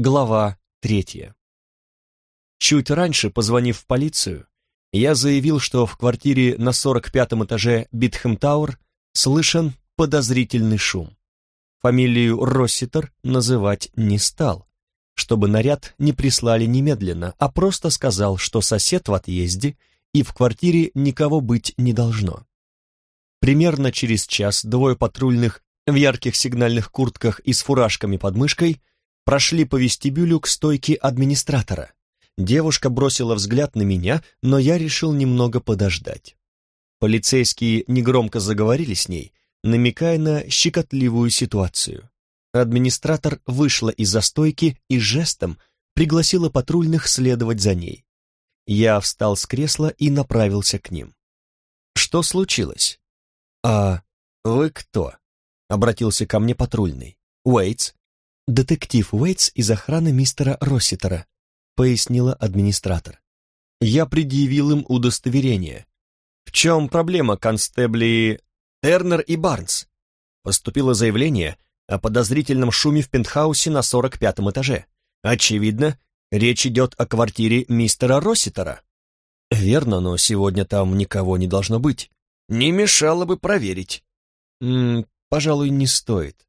Глава третья. Чуть раньше, позвонив в полицию, я заявил, что в квартире на 45-м этаже Битхэм Тауэр слышен подозрительный шум. Фамилию Росситер называть не стал, чтобы наряд не прислали немедленно, а просто сказал, что сосед в отъезде и в квартире никого быть не должно. Примерно через час двое патрульных в ярких сигнальных куртках и с фуражками под мышкой прошли по вестибюлю к стойке администратора. Девушка бросила взгляд на меня, но я решил немного подождать. Полицейские негромко заговорили с ней, намекая на щекотливую ситуацию. Администратор вышла из-за стойки и жестом пригласила патрульных следовать за ней. Я встал с кресла и направился к ним. Что случилось? А вы кто? Обратился ко мне патрульный. Уэйтс, «Детектив Уэйтс из охраны мистера Росситера», — пояснила администратор. Я предъявил им удостоверение. «В чем проблема, констебли Тернер и Барнс?» Поступило заявление о подозрительном шуме в пентхаусе на 45-м этаже. Очевидно, речь идет о квартире мистера Росситера. Верно, но сегодня там никого не должно быть. Не мешало бы проверить. М -м, пожалуй, не стоит.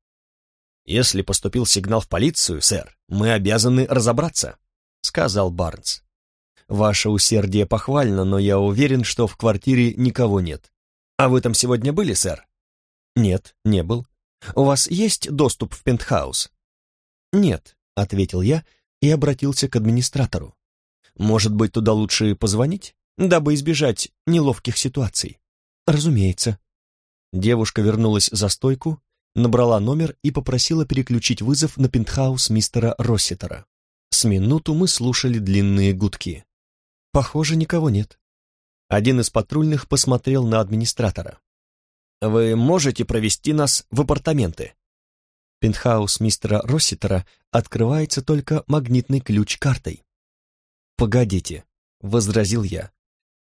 «Если поступил сигнал в полицию, сэр, мы обязаны разобраться», — сказал Барнс. «Ваше усердие похвально, но я уверен, что в квартире никого нет. А вы там сегодня были, сэр?» «Нет, не был. У вас есть доступ в пентхаус?» «Нет», — ответил я и обратился к администратору. «Может быть, туда лучше позвонить, дабы избежать неловких ситуаций?» «Разумеется». Девушка вернулась за стойку набрала номер и попросила переключить вызов на пентхаус мистера Росситера. С минуту мы слушали длинные гудки. Похоже, никого нет. Один из патрульных посмотрел на администратора. «Вы можете провести нас в апартаменты?» Пентхаус мистера Росситера открывается только магнитный ключ картой. «Погодите», — возразил я.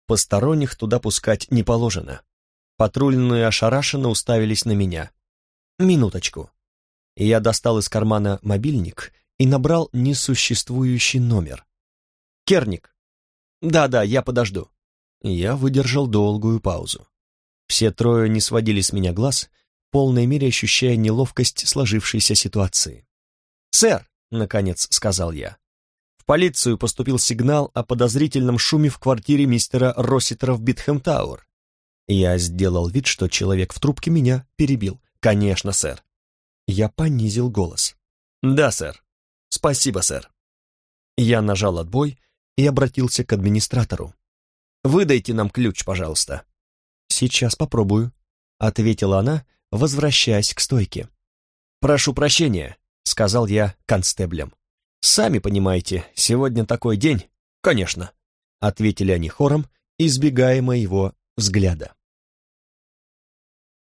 «Посторонних туда пускать не положено». Патрульные ошарашенно уставились на меня. Минуточку. Я достал из кармана мобильник и набрал несуществующий номер. Керник. Да-да, я подожду. Я выдержал долгую паузу. Все трое не сводили с меня глаз, в полной мере ощущая неловкость сложившейся ситуации. «Сэр», — наконец сказал я, — «в полицию поступил сигнал о подозрительном шуме в квартире мистера Росситера в Битхэм-Тауэр». Я сделал вид, что человек в трубке меня перебил. «Конечно, сэр». Я понизил голос. «Да, сэр. Спасибо, сэр». Я нажал отбой и обратился к администратору. «Выдайте нам ключ, пожалуйста». «Сейчас попробую», — ответила она, возвращаясь к стойке. «Прошу прощения», — сказал я констеблям. «Сами понимаете, сегодня такой день». «Конечно», — ответили они хором, избегая моего взгляда.